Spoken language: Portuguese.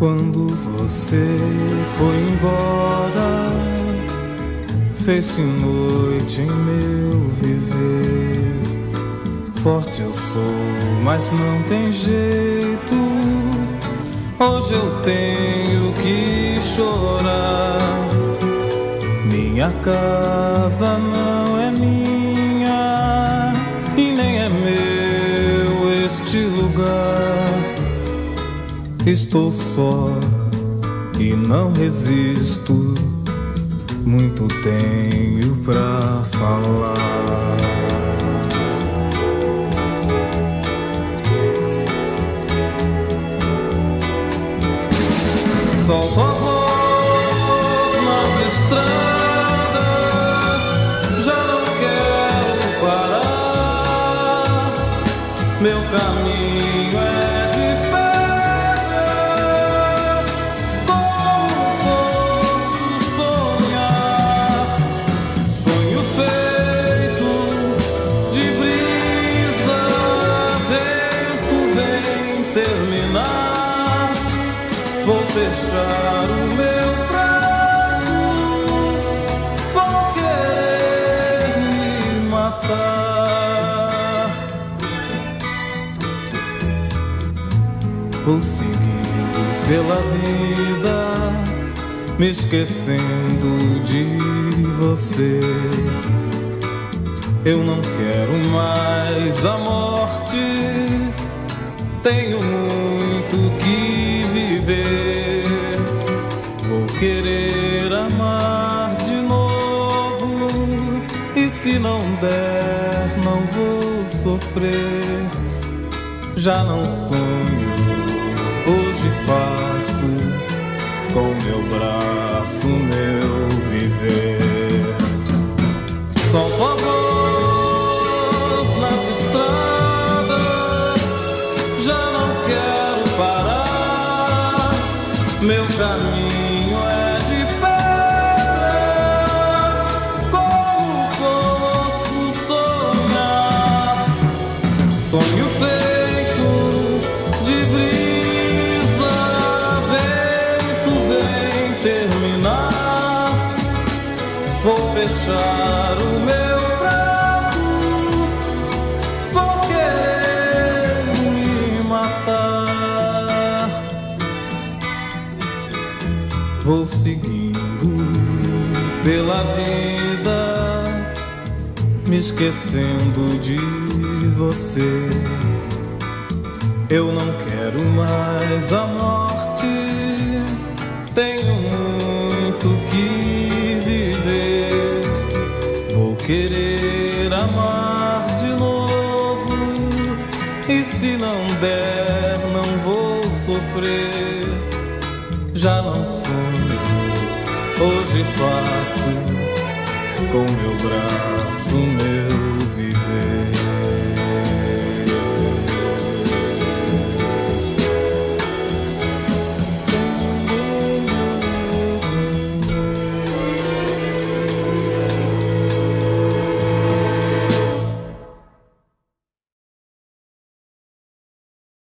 Quando você foi embora, fez-se noite em meu viver. Forte eu sou, mas não tem jeito. Hoje eu tenho que chorar. Minha casa não é minha e nem é meu este lugar. Estou só e não resisto. Muito tenho pra falar. Solto a voz nas estradas, já não quero parar. Meu caminho é de Vou seguindo pela vida, me esquecendo de você. Eu não quero mais a morte, tenho muito que não der, não vou sofrer. Já não sonho, hoje faço com meu braço meu viver. A voz nas estradas, já não quero parar. Meu caminho Vou fechar o meu prato, vou querer me matar. Vou seguindo pela vida, me esquecendo de você. Eu não quero mais a morte, querer amar de novo, e se não der, não vou sofrer. Já não sonho, hoje faço com meu braço meu